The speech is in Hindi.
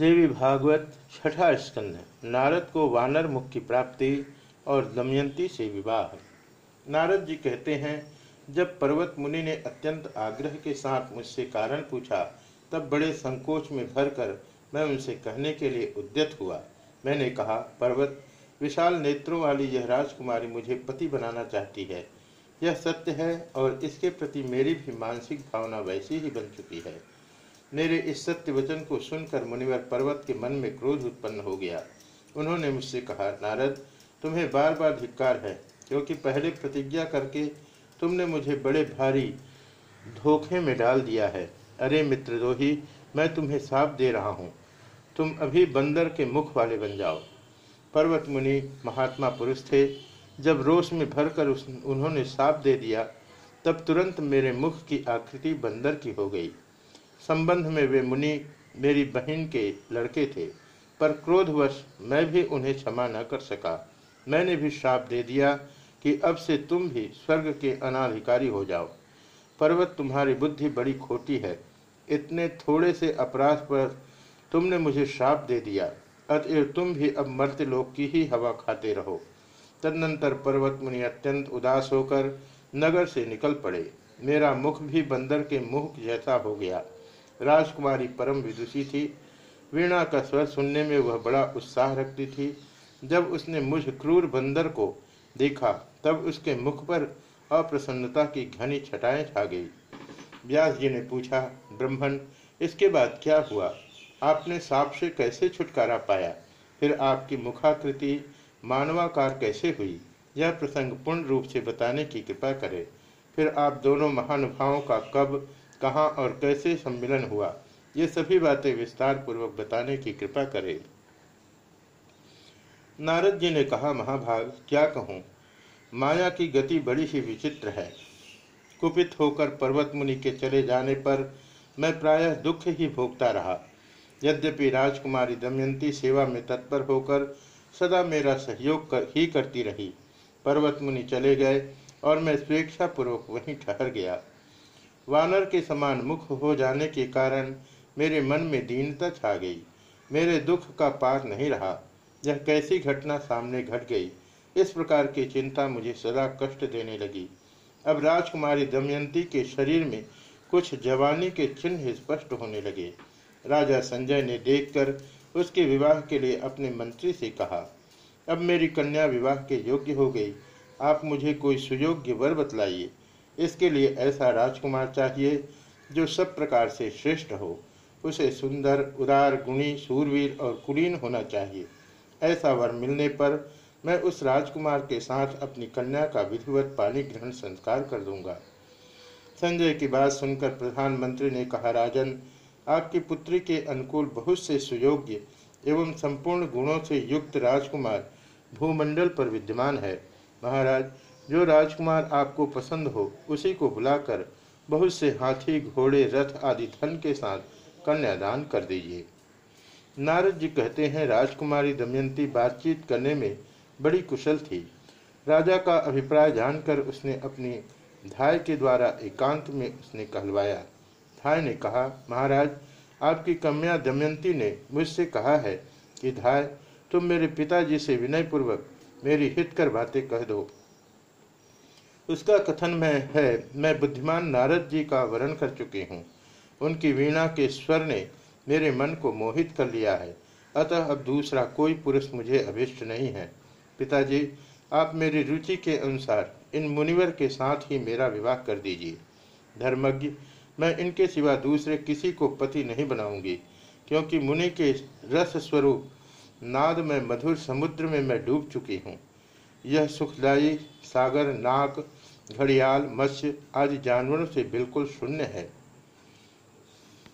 देवी भागवत, छठा स्कंद, नारद को वानर मुख की प्राप्ति और दमयंती से विवाह। नारद जी कहते हैं, जब पर्वत मुनि ने अत्यंत आग्रह के साथ मुझसे कारण पूछा, तब बड़े संकोच में भरकर मैं उनसे कहने के लिए उद्यत हुआ। मैंने कहा, पर्वत, विशाल नेत्रों वाली यह राजकुमारी मुझे पति बनाना चाहती है। यह सत्य है और इसके प्रति मेरी भी मानसिक भावना वैसी ही बन चुकी है। मेरे इस सत्य वचन को सुनकर मुनिवर पर्वत के मन में क्रोध उत्पन्न हो गया। उन्होंने मुझसे कहा, नारद, तुम्हें बार बार धिक्कार है, क्योंकि पहले प्रतिज्ञा करके तुमने मुझे बड़े भारी धोखे में डाल दिया है। अरे मित्रदोही मैं तुम्हें साफ़ दे रहा हूँ। तुम अभी बंदर के मुख वाले बन जाओ। पर्वत मुनि महात्मा पुरुष थे। जब रोष में भरकर उन्होंने साप दे दिया, तब तुरंत मेरे मुख की आकृति बंदर की हो गई। संबंध में वे मुनि, मेरी बहन के लड़के थे, पर क्रोधवश मैं भी उन्हें क्षमा न कर सका। मैंने भी श्राप दे दिया कि अब से तुम भी स्वर्ग के अनाधिकारी हो जाओ। पर्वत तुम्हारी बुद्धि बड़ी खोटी है। इतने थोड़े से अपराध पर तुमने मुझे श्राप दे दिया। अतएव तुम भी अब मर्त लोक की ही हवा खाते रहो। तदनंतर पर्वत मुनि अत्यंत उदास होकर नगर से निकल पड़े। मेरा मुख भी बंदर के मुख जैसा हो गया। राजकुमारी परम विदुषी थी। वीणा का स्वर सुनने में वह बड़ा उत्साह रखती थी। जब उसने मुझ क्रूर बंदर को देखा, तब उसके मुख पर अप्रसन्नता की घनी छटाएँ छा गई। व्यास जी ने पूछा ब्रह्मण इसके बाद क्या हुआ? आपने सांप से कैसे छुटकारा पाया? फिर आपकी मुखाकृति मानवाकार कैसे हुई? यह प्रसंग पूर्ण रूप से बताने की कृपा करें। फिर आप दोनों महानुभावों का कब कहाँ और कैसे सम्मिलन हुआ ये सभी बातें विस्तार पूर्वक बताने की कृपा करें। नारद जी ने कहा महाभाग क्या कहूँ? माया की गति बड़ी ही विचित्र है। कुपित होकर पर्वत मुनि के चले जाने पर मैं प्रायः दुख ही भोगता रहा। यद्यपि राजकुमारी दमयंती सेवा में तत्पर होकर सदा मेरा सहयोग कर, ही करती रही। पर्वत मुनि चले गए और मैं स्वेच्छापूर्वक वहीं ठहर गया। वानर के समान मुख हो जाने के कारण मेरे मन में दीनता छा गई। मेरे दुख का पार नहीं रहा। यह कैसी घटना सामने घट गई? इस प्रकार की चिंता मुझे सदा कष्ट देने लगी। अब राजकुमारी दमयंती के शरीर में कुछ जवानी के चिन्ह स्पष्ट होने लगे। राजा संजय ने देखकर उसके विवाह के लिए अपने मंत्री से कहा, अब मेरी कन्या विवाह के योग्य हो गई। आप मुझे कोई सुयोग्य वर बतलाइए। इसके लिए ऐसा राजकुमार चाहिए जो सब प्रकार से श्रेष्ठ हो। उसे सुंदर, उदार, गुणी सूरवीर और कुलीन होना चाहिए। ऐसा वर मिलने पर मैं उस राजकुमार के साथ अपनी कन्या का विधिवत पानी ग्रहण संस्कार कर दूँगा। संजय की बात सुनकर प्रधानमंत्री ने कहा, राजन, आपकी पुत्री के अनुकूल बहुत से सुयोग्य एवं संपूर्ण गुणों से युक्त राजकुमार भूमंडल पर विद्यमान है। महाराज जो राजकुमार आपको पसंद हो, उसी को बुलाकर बहुत से हाथी, घोड़े, रथ आदि धन के साथ कन्यादान कर दीजिए। नारद जी कहते हैं, राजकुमारी दमयंती बातचीत करने में बड़ी कुशल थी। राजा का अभिप्राय जानकर उसने अपनी धाय के द्वारा एकांत में उसने कहलवाया। धाय ने कहा, महाराज, आपकी कन्या दमयंती ने मुझसे कहा है कि, धाय, तुम मेरे पिताजी से विनयपूर्वक मेरी हितकर बातें कह दो। उसका कथन में है, मैं बुद्धिमान नारद जी का वर्ण कर चुकी हूँ। उनकी वीणा के स्वर ने मेरे मन को मोहित कर लिया है। अतः अब दूसरा कोई पुरुष मुझे अभिष्ट नहीं है। पिताजी, आप मेरी रुचि के अनुसार इन मुनिवर के साथ ही मेरा विवाह कर दीजिए। धर्मज्ञ, मैं इनके सिवा दूसरे किसी को पति नहीं बनाऊँगी, क्योंकि मुनि के रस स्वरूप नाद में मधुर समुद्र में मैं डूब चुकी हूँ। यह सुखदायी सागर नाक घड़ियाल मत्स्य आदि जानवरों से बिल्कुल शून्य है।